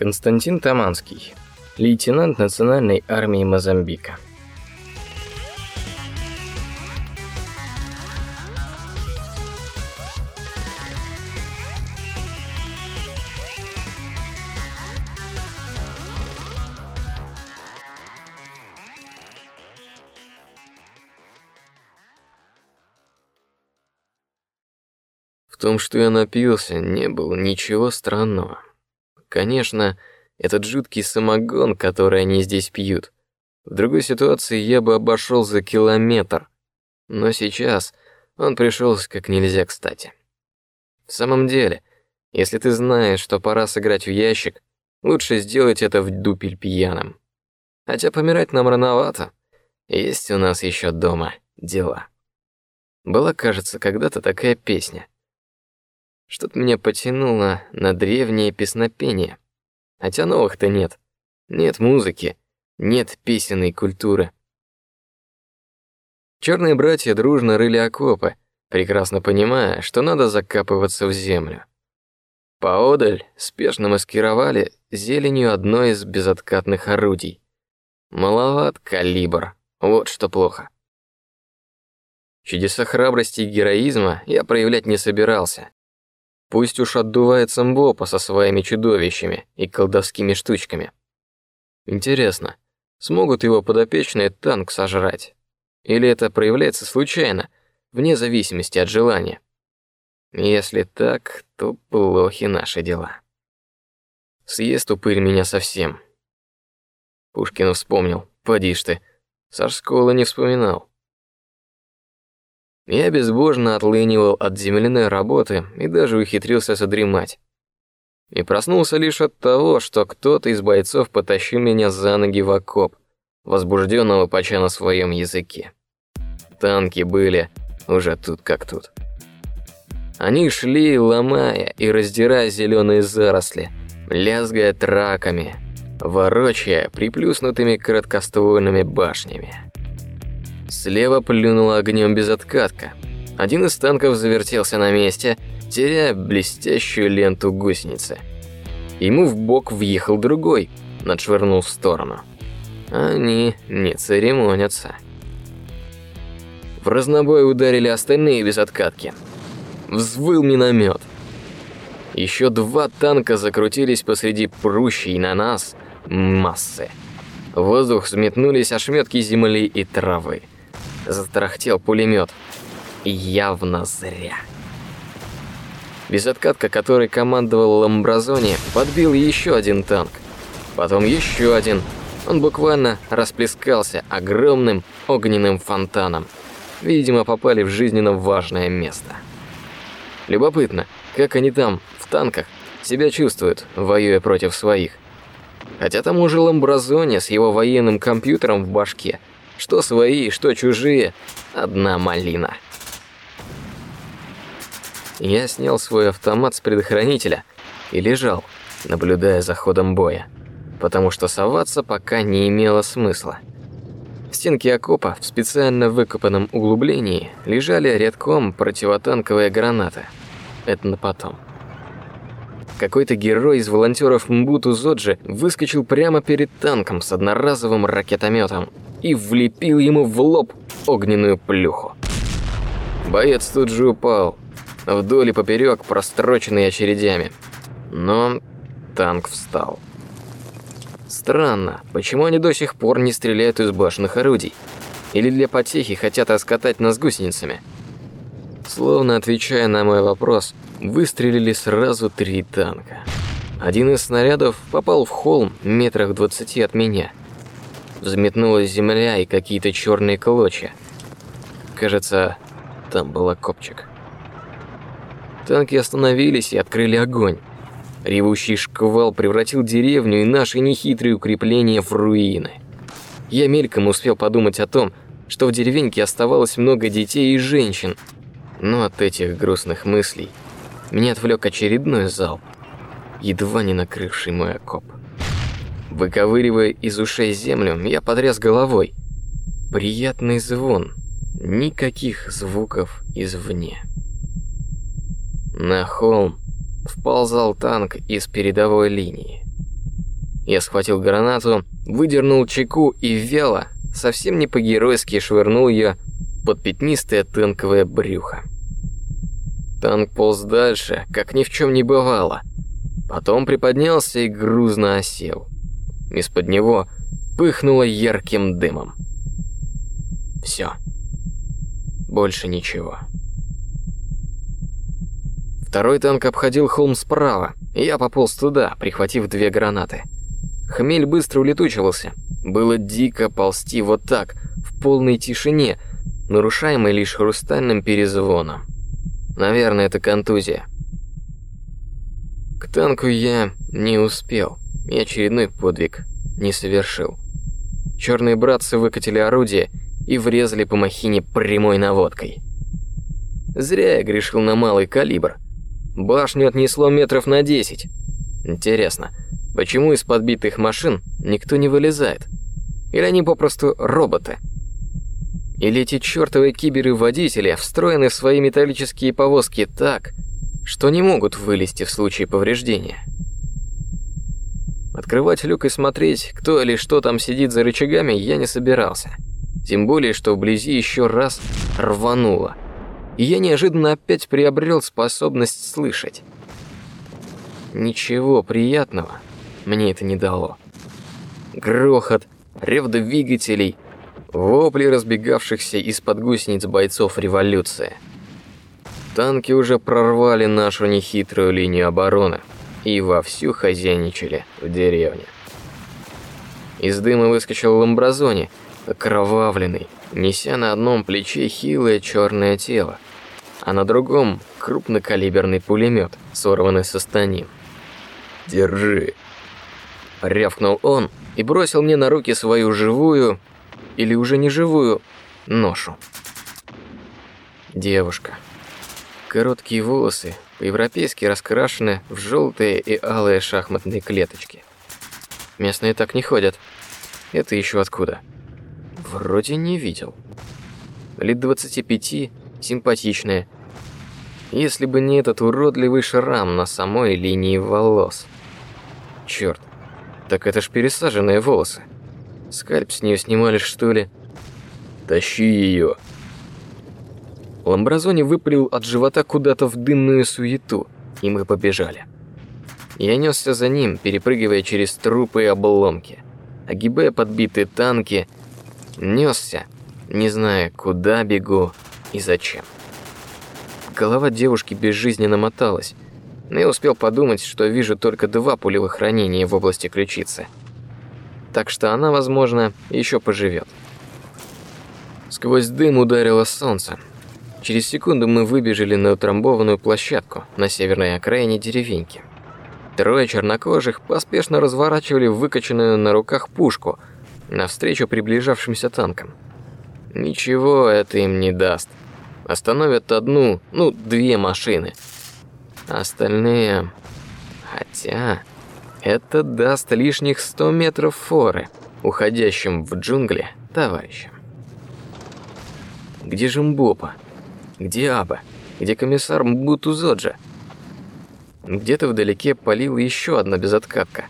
Константин Таманский, лейтенант Национальной армии Мозамбика. В том, что я напился, не было ничего странного. Конечно, этот жуткий самогон, который они здесь пьют. В другой ситуации я бы обошел за километр, но сейчас он пришелся как нельзя кстати. В самом деле, если ты знаешь, что пора сыграть в ящик, лучше сделать это в дупель пьяным. Хотя помирать нам рановато. Есть у нас еще дома дела. Была, кажется, когда-то такая песня. Что-то меня потянуло на древнее песнопение. Хотя новых-то нет. Нет музыки, нет песенной культуры. Черные братья дружно рыли окопы, прекрасно понимая, что надо закапываться в землю. Поодаль спешно маскировали зеленью одно из безоткатных орудий. Маловат калибр, вот что плохо. Чудеса храбрости и героизма я проявлять не собирался. Пусть уж отдувается Мбопа со своими чудовищами и колдовскими штучками. Интересно, смогут его подопечные танк сожрать? Или это проявляется случайно, вне зависимости от желания? Если так, то плохи наши дела. Съест упырь меня совсем. Пушкин вспомнил, поди ж ты, со школы не вспоминал. Я безбожно отлынивал от земляной работы и даже ухитрился задремать. И проснулся лишь от того, что кто-то из бойцов потащил меня за ноги в окоп, возбужденного поча на своем языке. Танки были уже тут как тут. Они шли, ломая и раздирая зеленые заросли, лязгая траками, ворочая приплюснутыми короткоствольными башнями. Слева плюнула огнем безоткатка. Один из танков завертелся на месте, теряя блестящую ленту гусеницы. Ему в бок въехал другой, надшвырнул в сторону. Они не церемонятся. В разнобой ударили остальные безоткатки. Взвыл миномет. Еще два танка закрутились посреди прущей на нас массы. В воздух взметнулись ошметки земли и травы затарахтел пулемет. Явно зря. Безоткатка, которой командовал Ламбразони, подбил еще один танк. Потом еще один. Он буквально расплескался огромным огненным фонтаном. Видимо, попали в жизненно важное место. Любопытно, как они там, в танках, себя чувствуют, воюя против своих. Хотя тому же Ламбразоне с его военным компьютером в башке – что свои, что чужие, одна малина. Я снял свой автомат с предохранителя и лежал, наблюдая за ходом боя, потому что соваться пока не имело смысла. В стенке окопа в специально выкопанном углублении лежали рядком противотанковые гранаты. Это на потом. Какой-то герой из волонтеров Мбуту Зоджи выскочил прямо перед танком с одноразовым ракетометом и влепил ему в лоб огненную плюху. Боец тут же упал, вдоль и поперек простроченный очередями. Но танк встал. Странно, почему они до сих пор не стреляют из башенных орудий? Или для потехи хотят оскатать нас гусеницами? Словно отвечая на мой вопрос, выстрелили сразу три танка. Один из снарядов попал в холм метрах двадцати от меня – взметнулась земля и какие-то черные клочья. Кажется, там был окопчик. Танки остановились и открыли огонь. Ревущий шквал превратил деревню и наши нехитрые укрепления в руины. Я мельком успел подумать о том, что в деревеньке оставалось много детей и женщин, но от этих грустных мыслей меня отвлек очередной залп, едва не накрывший мой окоп. Выковыривая из ушей землю, я потряс головой. Приятный звон. Никаких звуков извне. На холм вползал танк из передовой линии. Я схватил гранату, выдернул чеку и вяло, совсем не по-геройски швырнул ее под пятнистое танковое брюхо. Танк полз дальше, как ни в чем не бывало. Потом приподнялся и грузно осел. Из-под него пыхнуло ярким дымом. Все. Больше ничего. Второй танк обходил холм справа, я пополз туда, прихватив две гранаты. Хмель быстро улетучивался. Было дико ползти вот так, в полной тишине, нарушаемой лишь хрустальным перезвоном. Наверное, это контузия. К танку я не успел, и очередной подвиг не совершил. Черные братцы выкатили орудие и врезали по махине прямой наводкой. Зря я грешил на малый калибр. Башню отнесло метров на десять. Интересно, почему из подбитых машин никто не вылезает? Или они попросту роботы? Или эти чертовы киберы-водители встроены в свои металлические повозки так, что не могут вылезти в случае повреждения? Открывать люк и смотреть, кто или что там сидит за рычагами, я не собирался. Тем более, что вблизи еще раз рвануло. И я неожиданно опять приобрел способность слышать. Ничего приятного мне это не дало. Грохот, рев двигателей — Вопли разбегавшихся из-под гусениц бойцов революции. Танки уже прорвали нашу нехитрую линию обороны и вовсю хозяйничали в деревне. Из дыма выскочил Ламбразони, окровавленный, неся на одном плече хилое черное тело, а на другом крупнокалиберный пулемет, сорванный со станин. «Держи!» Рявкнул он и бросил мне на руки свою живую, или уже не живую ношу. Девушка. Короткие волосы, по-европейски раскрашены в желтые и алые шахматные клеточки. Местные так не ходят. Это еще откуда? Вроде не видел. Лет 25, симпатичная. Если бы не этот уродливый шрам на самой линии волос. Черт, так это ж пересаженные волосы. Скальп с нее снимали, что ли? Тащи ее. Ламбразони выпалил от живота куда-то в дымную суету, и мы побежали. Я несся за ним, перепрыгивая через трупы и обломки, огибая подбитые танки, несся, не зная, куда бегу и зачем. Голова девушки безжизненно моталась, но я успел подумать, что вижу только два пулевых ранения в области ключицы – так что она, возможно, еще поживет. Сквозь дым ударило солнце. Через секунду мы выбежали на утрамбованную площадку на северной окраине деревеньки. Трое чернокожих поспешно разворачивали выкачанную на руках пушку навстречу приближавшимся танкам. Ничего это им не даст. Остановят одну, ну, две машины. Остальные... Хотя... Это даст лишних 100 метров форы уходящим в джунгли товарищам. Где же Мбопа? Где Аба? Где комиссар Мбутузоджа? Где-то вдалеке полила еще одна безоткатка.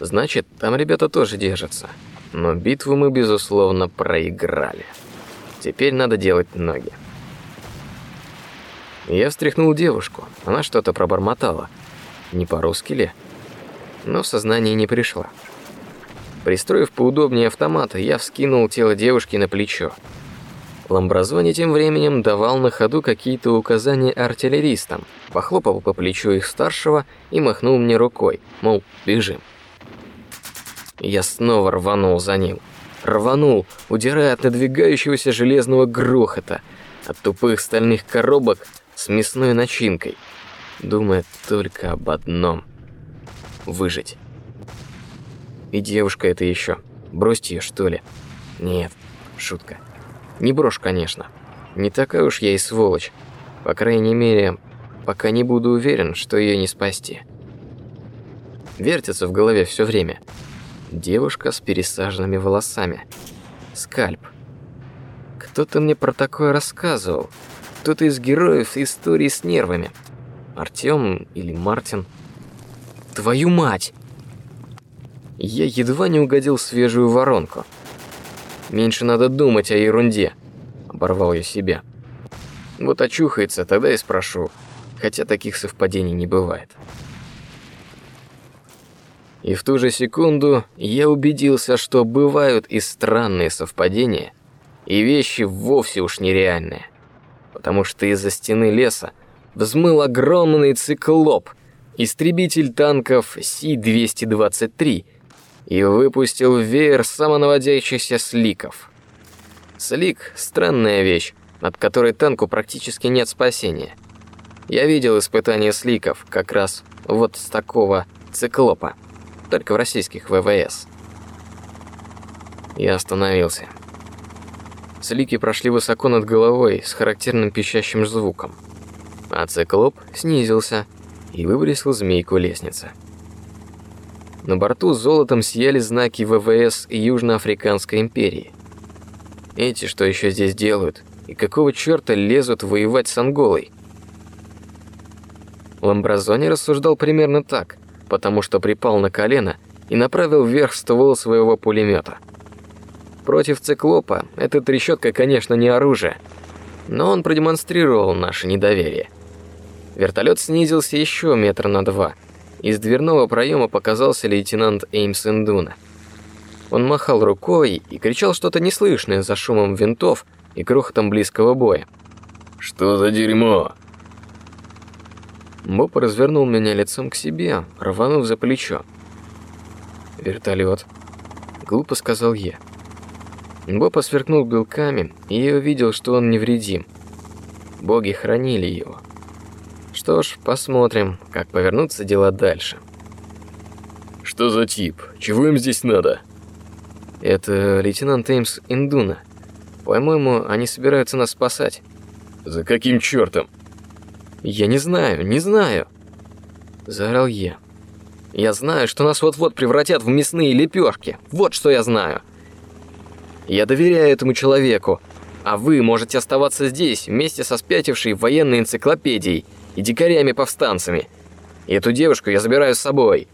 Значит, там ребята тоже держатся. Но битву мы, безусловно, проиграли. Теперь надо делать ноги. Я встряхнул девушку. Она что-то пробормотала. Не по-русски ли? но в сознание не пришла. Пристроив поудобнее автомат, я вскинул тело девушки на плечо. Ламбразони тем временем давал на ходу какие-то указания артиллеристам, похлопал по плечу их старшего и махнул мне рукой, мол, бежим. Я снова рванул за ним. Рванул, удирая от надвигающегося железного грохота, от тупых стальных коробок с мясной начинкой, думая только об одном — выжить. И девушка это еще. Бросьте ее, что ли? Нет, шутка. Не брошь, конечно. Не такая уж я и сволочь. По крайней мере, пока не буду уверен, что ее не спасти. Вертится в голове все время. Девушка с пересаженными волосами. Скальп. Кто-то мне про такое рассказывал. Кто-то из героев истории с нервами. Артём или Мартин. Твою мать! я едва не угодил в свежую воронку. Меньше надо думать о ерунде, оборвал я себя. Вот очухается, тогда и спрошу, хотя таких совпадений не бывает. И в ту же секунду я убедился, что бывают и странные совпадения, и вещи вовсе уж нереальные, потому что из-за стены леса взмыл огромный циклоп, истребитель танков Си-223, и выпустил веер самонаводящихся сликов. Слик – странная вещь, от которой танку практически нет спасения. Я видел испытания сликов как раз вот с такого циклопа, только в российских ВВС. Я остановился. Слики прошли высоко над головой с характерным пищащим звуком, а циклоп снизился и выбросил змейку лестницы. На борту золотом сияли знаки ВВС Южноафриканской империи. Эти что еще здесь делают? И какого черта лезут воевать с Анголой? Ламбразони рассуждал примерно так, потому что припал на колено и направил вверх ствол своего пулемета. Против циклопа эта трещотка, конечно, не оружие, но он продемонстрировал наше недоверие. Вертолет снизился еще метр на два. Из дверного проема показался лейтенант Эймс Индуна. Он махал рукой и кричал что-то неслышное за шумом винтов и крохотом близкого боя. «Что за дерьмо?» Боб развернул меня лицом к себе, рванув за плечо. «Вертолет», — глупо сказал я. Боб сверкнул белками, и я увидел, что он невредим. Боги хранили его. Что ж, посмотрим, как повернутся дела дальше. Что за тип? Чего им здесь надо? Это лейтенант Эймс Индуна. По-моему, они собираются нас спасать. За каким чертом? Я не знаю, не знаю. Заорал я. Я знаю, что нас вот-вот превратят в мясные лепешки. Вот что я знаю. Я доверяю этому человеку, а вы можете оставаться здесь вместе со спятившей военной энциклопедией и дикарями-повстанцами. И эту девушку я забираю с собой.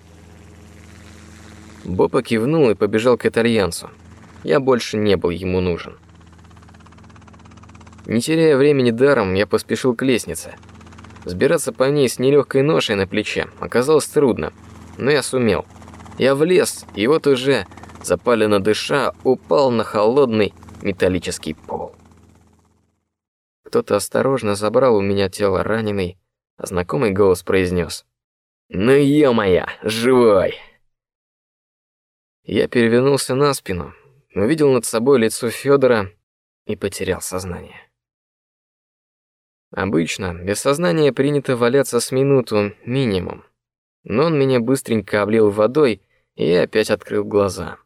Бопа кивнул и побежал к итальянцу. Я больше не был ему нужен. Не теряя времени даром, я поспешил к лестнице. Сбираться по ней с нелегкой ношей на плече оказалось трудно, но я сумел. Я влез, и вот уже, запаленно дыша, упал на холодный металлический пол. Кто-то осторожно забрал у меня тело раненый, знакомый голос произнес. «Ну ё-моё, живой!» Я перевернулся на спину, увидел над собой лицо Федора и потерял сознание. Обычно без сознания принято валяться с минуту минимум, но он меня быстренько облил водой, и опять открыл глаза.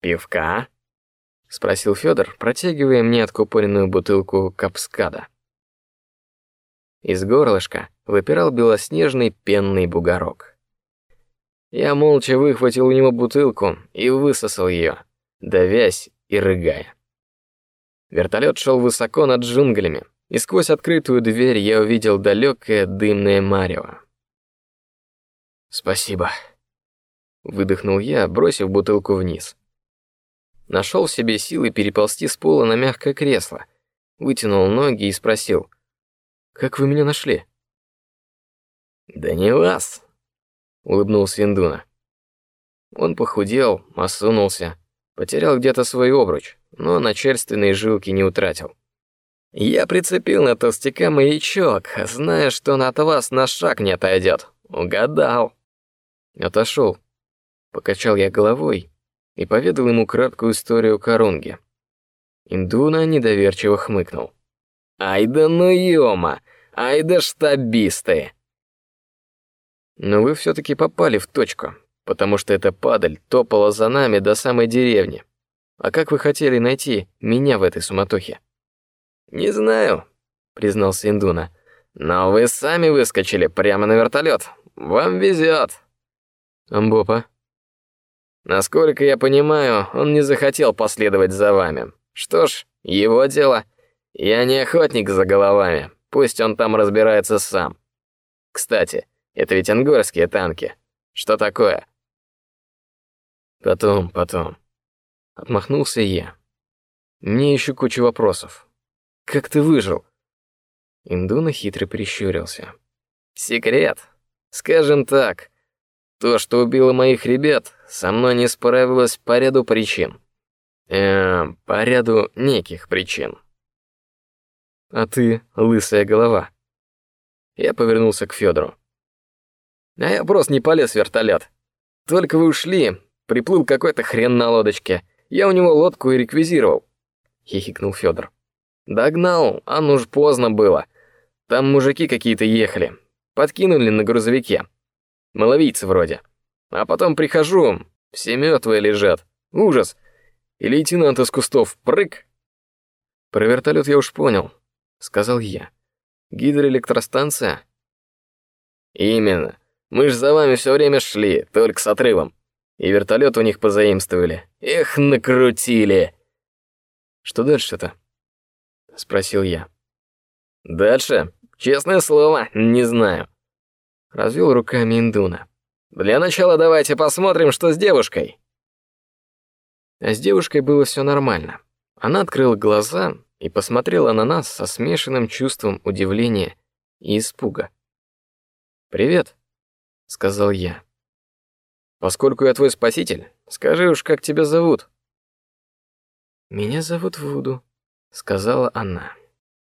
«Пивка?» — спросил Федор, протягивая мне откупоренную бутылку капскада. Из горлышка выпирал белоснежный пенный бугорок. Я молча выхватил у него бутылку и высосал ее, давясь и рыгая. Вертолет шел высоко над джунглями, и сквозь открытую дверь я увидел далекое дымное марево. Спасибо, выдохнул я, бросив бутылку вниз. Нашел в себе силы переползти с пола на мягкое кресло, вытянул ноги и спросил: как вы меня нашли?» «Да не вас», — улыбнулся Индуна. Он похудел, осунулся, потерял где-то свой обруч, но начальственные жилки не утратил. «Я прицепил на толстяка маячок, зная, что он от вас на шаг не отойдет. Угадал». Отошел. Покачал я головой и поведал ему краткую историю Корунги. Индуна недоверчиво хмыкнул. «Ай да ну ёма! Ай да штабисты!» Но вы все-таки попали в точку, потому что эта падаль топала за нами до самой деревни. А как вы хотели найти меня в этой суматохе? Не знаю, признался Индуна. Но вы сами выскочили прямо на вертолет. Вам везет. Амбопа. Насколько я понимаю, он не захотел последовать за вами. Что ж, его дело. Я не охотник за головами. Пусть он там разбирается сам. Кстати, это ведь ангорские танки. Что такое? Потом, потом. Отмахнулся я. Мне еще куча вопросов. Как ты выжил? Индуна хитро прищурился. Секрет. Скажем так, то, что убило моих ребят, со мной не справилось по ряду причин. Эм, по ряду неких причин. А ты, лысая голова. Я повернулся к Федору. А я просто не полез в вертолет. Только вы ушли, приплыл какой-то хрен на лодочке. Я у него лодку и реквизировал. Хихикнул Федор. Догнал, а ну ж поздно было. Там мужики какие-то ехали. Подкинули на грузовике. Маловийцы вроде. А потом прихожу, все мертвые лежат. Ужас. И лейтенант из кустов прыг. Про вертолет я уж понял, сказал я. Гидроэлектростанция? Именно. Мы ж за вами все время шли, только с отрывом. И вертолет у них позаимствовали. Эх, накрутили. Что дальше-то? Спросил я. Дальше? Честное слово, не знаю. Развел руками Индуна. Для начала давайте посмотрим, что с девушкой. А с девушкой было все нормально. Она открыла глаза и посмотрела на нас со смешанным чувством удивления и испуга. «Привет», — сказал я. «Поскольку я твой спаситель, скажи уж, как тебя зовут?» «Меня зовут Вуду», — сказала она.